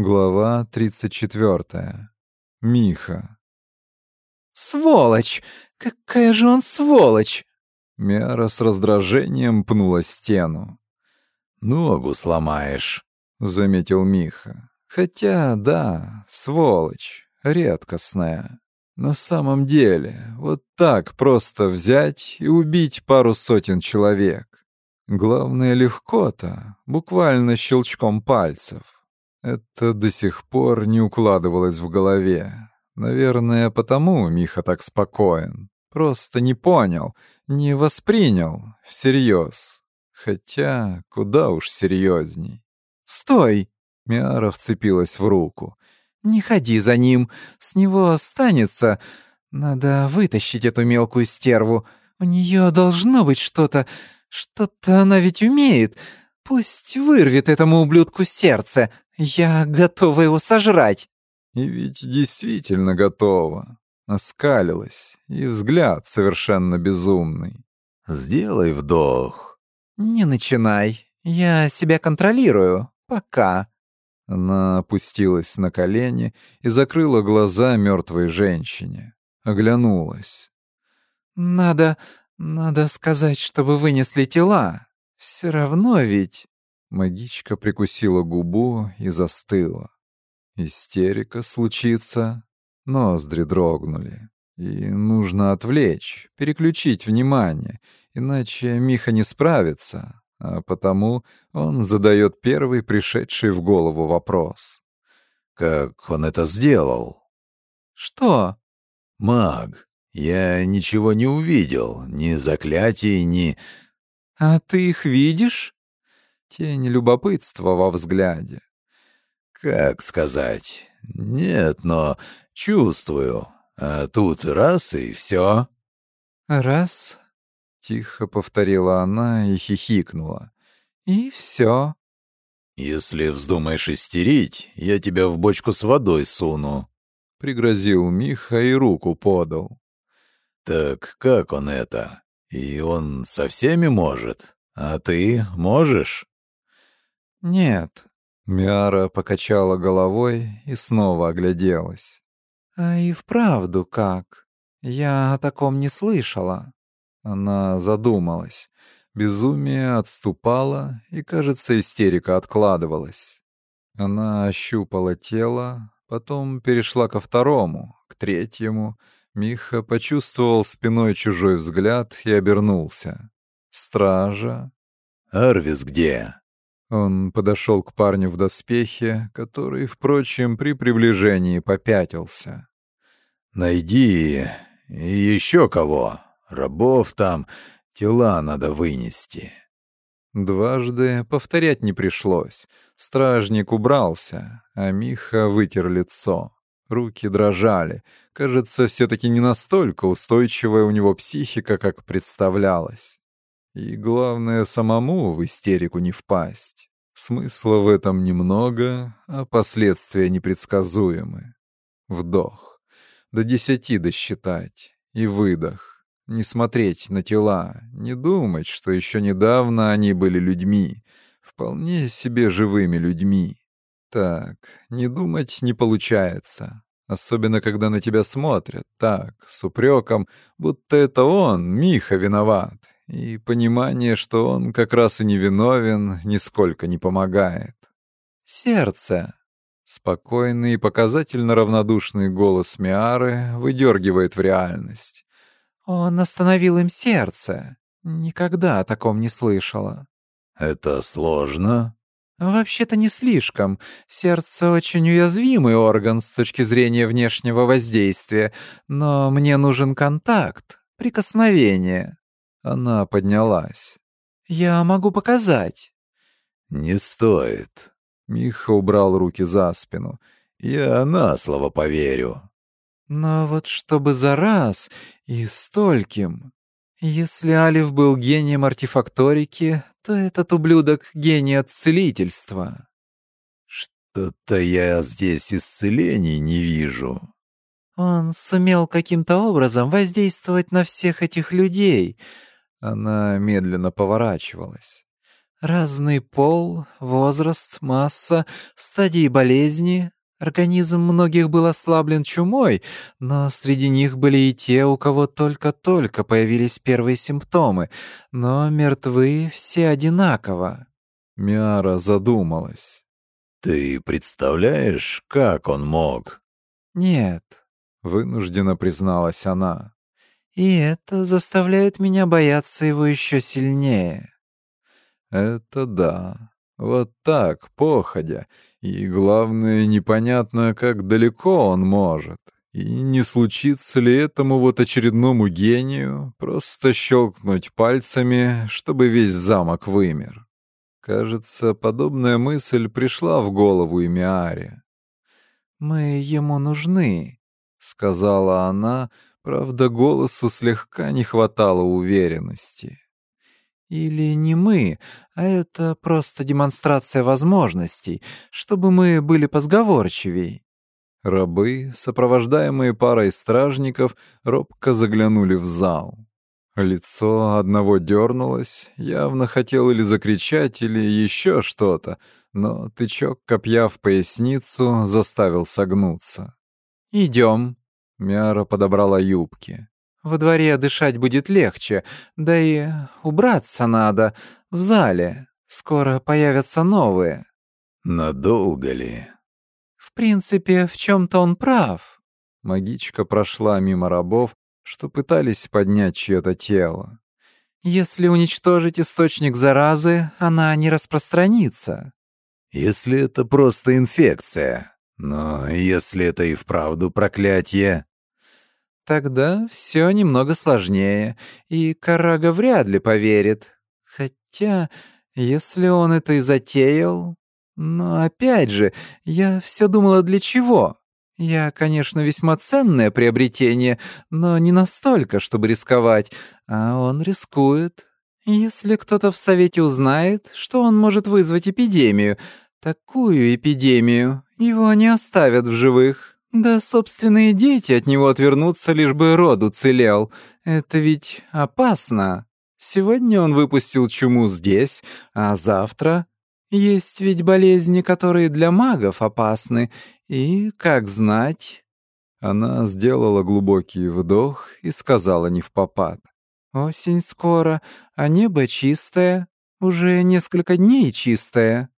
Глава 34. Миха. «Сволочь! Какая же он сволочь!» Мяра с раздражением пнула стену. «Ногу сломаешь», — заметил Миха. «Хотя, да, сволочь, редкостная. На самом деле, вот так просто взять и убить пару сотен человек. Главное, легко-то, буквально щелчком пальцев. Это до сих пор не укладывалось в голове. Наверное, потому Миха так спокоен. Просто не понял, не воспринял всерьез. Хотя куда уж серьезней. «Стой!» — Миара вцепилась в руку. «Не ходи за ним, с него останется. Надо вытащить эту мелкую стерву. У нее должно быть что-то... Что-то она ведь умеет. Пусть вырвет этому ублюдку сердце. Я готова его сожрать. И ведь действительно готова. Оскалилась, и взгляд совершенно безумный. «Сделай вдох». «Не начинай. Я себя контролирую. Пока». Она опустилась на колени и закрыла глаза мертвой женщине. Оглянулась. «Надо... надо сказать, чтобы вынесли тела. Все равно ведь...» Магичка прикусила губу и застыла. Истерика случится, ноздри дрогнули. И нужно отвлечь, переключить внимание, иначе Миха не справится, а потому он задает первый пришедший в голову вопрос. «Как он это сделал?» «Что?» «Маг. Я ничего не увидел, ни заклятий, ни...» «А ты их видишь?» Тень любопытства во взгляде. «Как сказать? Нет, но чувствую. А тут раз и все. «Раз», — тихо повторила она и хихикнула. «И все. «Если вздумаешь истерить, я тебя в бочку с водой суну», — пригрозил Миха и руку подал. «Так как он это? И он со всеми может? А ты можешь?» «Нет». Миара покачала головой и снова огляделась. «А и вправду как? Я о таком не слышала». Она задумалась. Безумие отступало, и, кажется, истерика откладывалась. Она ощупала тело, потом перешла ко второму, к третьему. Миха почувствовал спиной чужой взгляд и обернулся. «Стража?» «Арвис где?» Он подошел к парню в доспехе, который, впрочем, при приближении попятился. «Найди еще кого. Рабов там, тела надо вынести». Дважды повторять не пришлось. Стражник убрался, а Миха вытер лицо. Руки дрожали. Кажется, все-таки не настолько устойчивая у него психика, как представлялось. И главное, самому в истерику не впасть. Смысла в этом немного, а последствия непредсказуемы. Вдох. До десяти досчитать. И выдох. Не смотреть на тела, не думать, что еще недавно они были людьми, вполне себе живыми людьми. Так, не думать не получается. Особенно, когда на тебя смотрят, так, с упреком, будто это он, Миха, виноват, и понимание, что он как раз и не виновен, нисколько не помогает. «Сердце!» Спокойный и показательно равнодушный голос Миары выдергивает в реальность. «Он остановил им сердце. Никогда о таком не слышала». «Это сложно?» «Вообще-то не слишком. Сердце очень уязвимый орган с точки зрения внешнего воздействия, но мне нужен контакт, прикосновение». Она поднялась. «Я могу показать». «Не стоит». Миха убрал руки за спину. «Я на слово поверю». «Но вот чтобы за раз и стольким...» Если Алиф был гением артефакторики, то этот ублюдок — гений целительства. Что-то я здесь исцелений не вижу. Он сумел каким-то образом воздействовать на всех этих людей, она медленно поворачивалась. Разный пол, возраст, масса, стадии болезни. Организм многих был ослаблен чумой, но среди них были и те, у кого только-только появились первые симптомы, но мертвы все одинаково. Миара задумалась. «Ты представляешь, как он мог?» «Нет», — вынужденно призналась она. «И это заставляет меня бояться его еще сильнее». Это да. Вот так, походя. И главное, непонятно, как далеко он может. И не случится ли этому вот очередному гению просто щелкнуть пальцами, чтобы весь замок вымер? Кажется, подобная мысль пришла в голову и Миаре. «Мы ему нужны», — сказала она, правда, голосу слегка не хватало уверенности. Или не мы, а это просто демонстрация возможностей, чтобы мы были позговорчивей. Рабы, сопровождаемые парой стражников, робко заглянули в зал. Лицо одного дернулось, явно хотел или закричать, или еще что-то, но тычок копья в поясницу заставил согнуться. «Идем», — Мяра подобрала юбки. Во дворе дышать будет легче, да и убраться надо в зале. Скоро появятся новые. Надолго ли? В принципе, в чем-то он прав. Магичка прошла мимо рабов, что пытались поднять чье-то тело. Если уничтожить источник заразы, она не распространится. Если это просто инфекция. Но если это и вправду проклятие, Тогда все немного сложнее, и Карага вряд ли поверит. Хотя, если он это и затеял... Но опять же, я все думала для чего? Я, конечно, весьма ценное приобретение, но не настолько, чтобы рисковать, а он рискует. Если кто-то в Совете узнает, что он может вызвать эпидемию, такую эпидемию, его не оставят в живых. Да собственные дети от него отвернутся, лишь бы род уцелел. Это ведь опасно. Сегодня он выпустил чуму здесь, а завтра... Есть ведь болезни, которые для магов опасны, и, как знать... Она сделала глубокий вдох и сказала не в попад. «Осень скоро, а небо чистое, уже несколько дней чистое».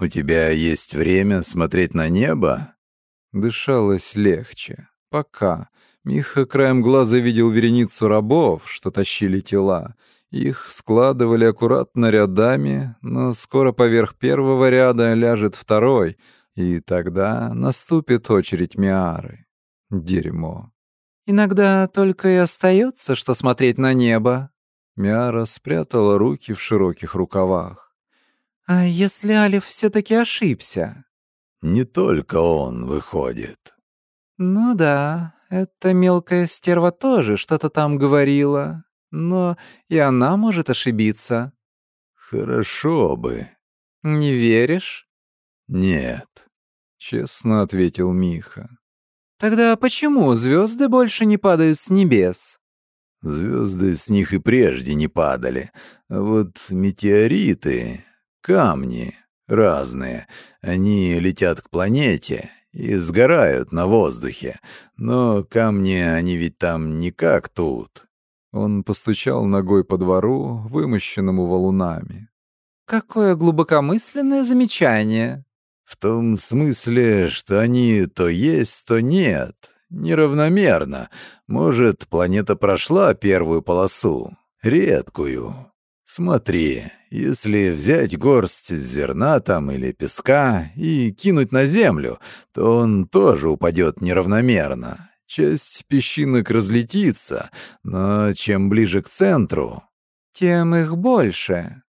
«У тебя есть время смотреть на небо?» Дышалось легче. Пока. Миха краем глаза видел вереницу рабов, что тащили тела. Их складывали аккуратно рядами, но скоро поверх первого ряда ляжет второй, и тогда наступит очередь Миары. Дерьмо. «Иногда только и остается, что смотреть на небо». Миара спрятала руки в широких рукавах. «А если Алиф все-таки ошибся?» Не только он выходит. Ну да, эта мелкая стерва тоже что-то там говорила. Но и она может ошибиться. Хорошо бы. Не веришь? Нет, честно ответил Миха. Тогда почему звезды больше не падают с небес? Звезды с них и прежде не падали. А вот метеориты, камни, разные. Они летят к планете и сгорают на воздухе. Но камни, они ведь там не как тут. Он постучал ногой по двору, вымощенному валунами. «Какое глубокомысленное замечание!» «В том смысле, что они то есть, то нет. Неравномерно. Может, планета прошла первую полосу, редкую. Смотри, если взять горсть зерна там или песка и кинуть на землю, то он тоже упадет неравномерно. Часть песчинок разлетится, но чем ближе к центру... Тем их больше.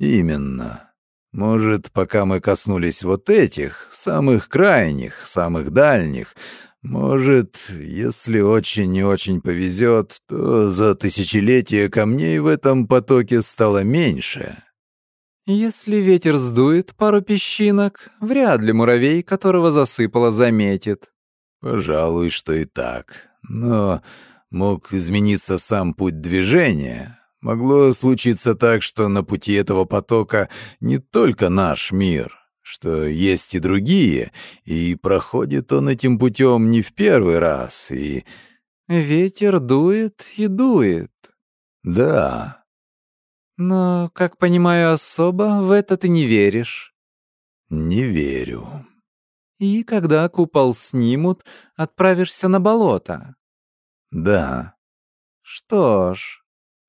Именно. Может, пока мы коснулись вот этих, самых крайних, самых дальних, может, если очень и очень повезет, то за тысячелетия камней в этом потоке стало меньше. Если ветер сдует пару песчинок, вряд ли муравей, которого засыпало, заметит. Пожалуй, что и так. Но мог измениться сам путь движения. Могло случиться так, что на пути этого потока не только наш мир, что есть и другие, и проходит он этим путем не в первый раз, и... Ветер дует и дует. Да. Но, как понимаю, особо в это ты не веришь. Не верю. И когда купол снимут, отправишься на болото. Да. Что ж,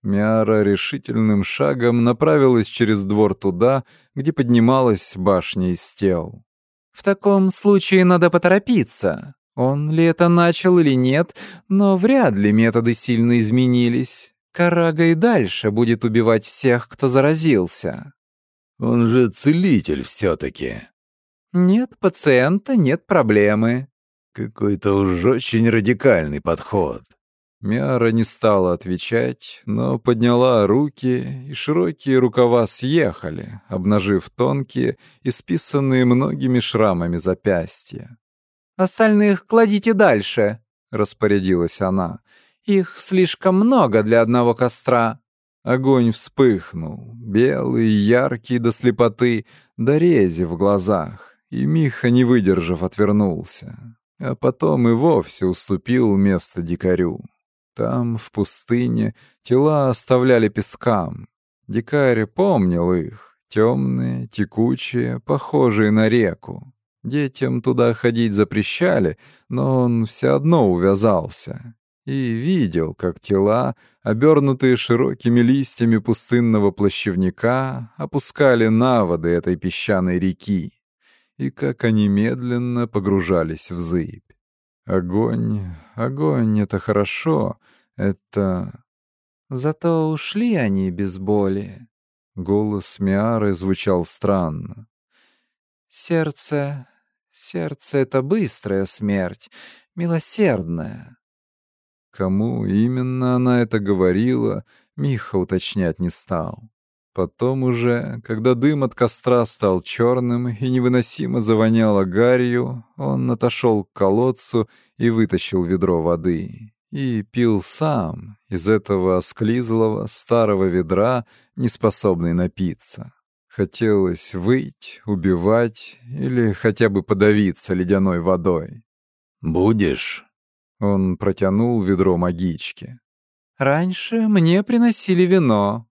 Миара решительным шагом направилась через двор туда, где поднималась башня из тел. В таком случае надо поторопиться. Он ли это начал или нет, но вряд ли методы сильно изменились. Карага и дальше будет убивать всех, кто заразился. Он же целитель все-таки. Нет пациента, нет проблемы. Какой-то уж очень радикальный подход. Миара не стала отвечать, но подняла руки, и широкие рукава съехали, обнажив тонкие, исписанные многими шрамами запястья. «Остальных кладите дальше», — распорядилась она. «Их слишком много для одного костра». Огонь вспыхнул, белый, яркий до слепоты, до рези в глазах, и Миха, не выдержав, отвернулся, а потом и вовсе уступил место дикарю. Там, в пустыне, тела оставляли пескам. Дикарь помнил их, темные, текучие, похожие на реку. Детям туда ходить запрещали, но он все одно увязался. И видел, как тела, обернутые широкими листьями пустынного плащевника, опускали на воды этой песчаной реки, и как они медленно погружались в зыбь. Огонь, огонь — это хорошо, это... Зато ушли они без боли. Голос Миары звучал странно. Сердце... Сердце — это быстрая смерть, милосердная. Кому именно она это говорила, Миха уточнять не стал. Потом уже, когда дым от костра стал черным и невыносимо завоняло гарью, он отошел к колодцу и вытащил ведро воды. И пил сам из этого осклизлого старого ведра, не способный напиться. Хотелось выть, убивать или хотя бы подавиться ледяной водой. «Будешь?» Он протянул ведро магички. «Раньше мне приносили вино»,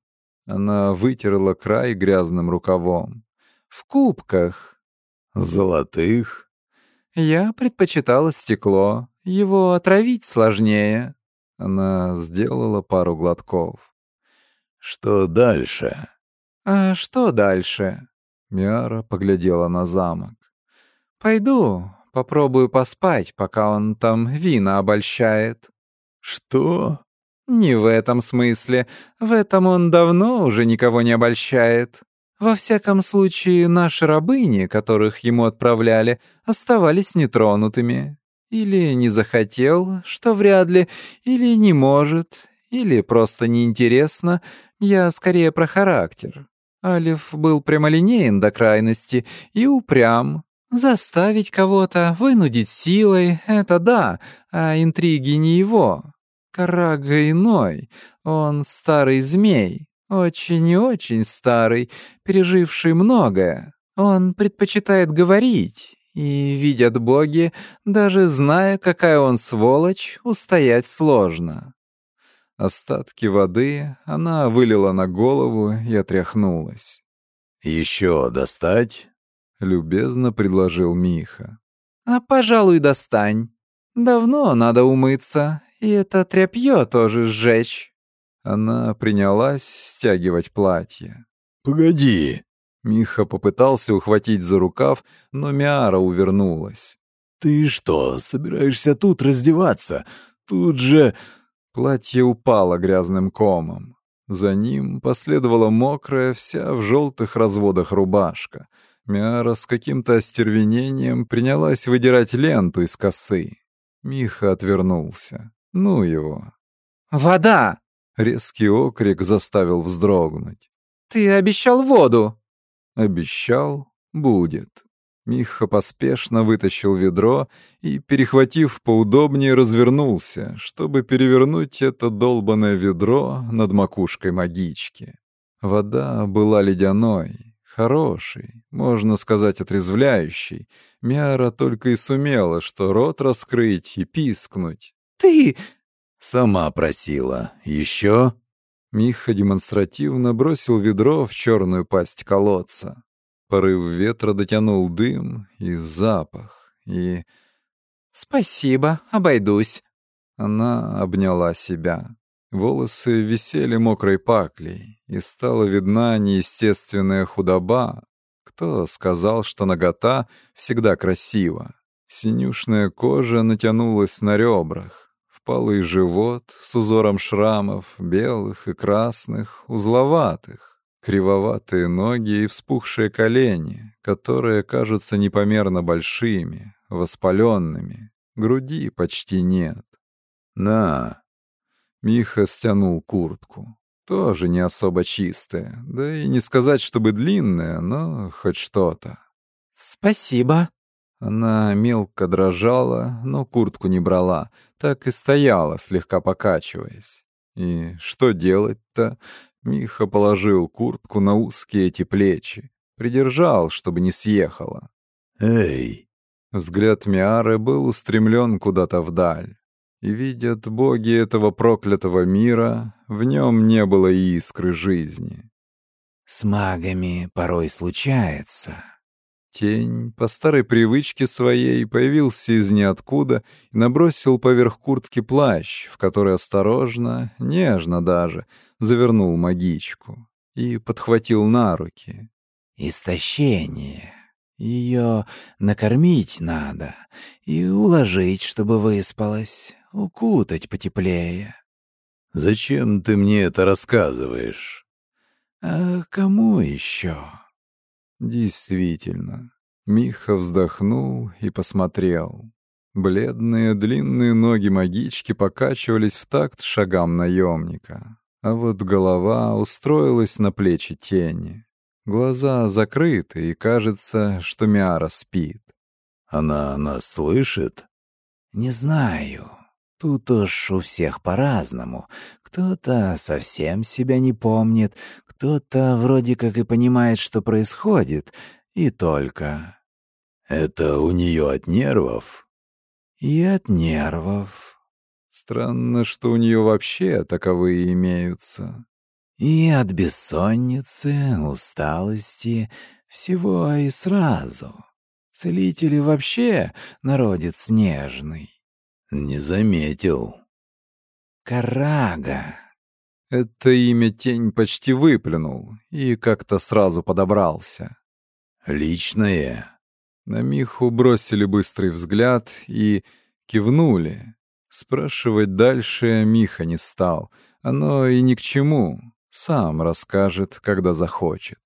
она вытерла край грязным рукавом. «В кубках». «Золотых?» «Я предпочитала стекло. Его отравить сложнее». Она сделала пару глотков. «Что дальше?» «А что дальше?» Миара поглядела на замок. «Пойду, попробую поспать, пока он там вина обольщает». «Что?» Не в этом смысле. В этом он давно уже никого не обольщает. Во всяком случае, наши рабыни, которых ему отправляли, оставались нетронутыми. Или не захотел, что вряд ли, или не может, или просто неинтересно. Я скорее про характер. Алиф был прямолинеен до крайности и упрям. Заставить кого-то, вынудить силой — это да, а интриги не его. Карага иной. Он старый змей, очень и очень старый, переживший многое. Он предпочитает говорить, и, видят боги, даже зная, какая он сволочь, устоять сложно. Остатки воды она вылила на голову и отряхнулась. «Еще достать?» — любезно предложил Миха. «А, пожалуй, достань. Давно надо умыться, и это тряпье тоже сжечь». Она принялась стягивать платье. «Погоди!» Миха попытался ухватить за рукав, но Миара увернулась. «Ты что, собираешься тут раздеваться? Тут же...» Платье упало грязным комом. За ним последовала мокрая, вся в желтых разводах рубашка. Миара с каким-то остервенением принялась выдирать ленту из косы. Миха отвернулся. Ну его. «Вода!» — резкий окрик заставил вздрогнуть. «Ты обещал воду!» «Обещал, будет». Миха поспешно вытащил ведро и, перехватив поудобнее, развернулся, чтобы перевернуть это долбанное ведро над макушкой магички. Вода была ледяной, хорошей, можно сказать, отрезвляющей. Мяра только и сумела, что рот раскрыть и пискнуть. «Ты...» «Сама просила. Еще?» Миха демонстративно бросил ведро в черную пасть колодца. Порыв ветра дотянул дым и запах, и... «Спасибо, обойдусь». Она обняла себя. Волосы висели мокрой паклей, и стала видна неестественная худоба. Кто сказал, что нагота всегда красива? Синюшная кожа натянулась на ребрах, впалый живот с узором шрамов, белых и красных, узловатых, кривоватые ноги и вспухшие колени, которые кажутся непомерно большими, воспаленными, груди почти нет. «На!» Миха стянул куртку. Тоже не особо чистая, да и не сказать, чтобы длинная, но хоть что-то. «Спасибо». Она мелко дрожала, но куртку не брала, так и стояла, слегка покачиваясь. И что делать-то? Миха положил куртку на узкие эти плечи, придержал, чтобы не съехала. «Эй!» Взгляд Миары был устремлен куда-то вдаль и видят боги этого проклятого мира, в нем не было и искры жизни. «С магами порой случается». Тень, по старой привычке своей, появился из ниоткуда и набросил поверх куртки плащ, в который осторожно, нежно даже, завернул магичку и подхватил на руки. «Истощение. Ее накормить надо и уложить, чтобы выспалась укутать потеплее. «Зачем ты мне это рассказываешь?» «А кому еще?» Действительно. Миха вздохнул и посмотрел. Бледные длинные ноги магички покачивались в такт шагам наемника, а вот голова устроилась на плечи тени. Глаза закрыты, и кажется, что Миара спит. «Она нас слышит?» «Не знаю. Тут уж у всех по-разному. Кто-то совсем себя не помнит, кто-то вроде как и понимает, что происходит, и только. Это у нее от нервов? И от нервов. Странно, что у нее вообще таковые имеются. И от бессонницы, усталости, всего и сразу. Целители вообще народец нежный. Не заметил. Карага. Это имя тень почти выплюнул и как-то сразу подобрался. Личное. На Миху бросили быстрый взгляд и кивнули. Спрашивать дальше Миха не стал. Оно и ни к чему. Сам расскажет, когда захочет.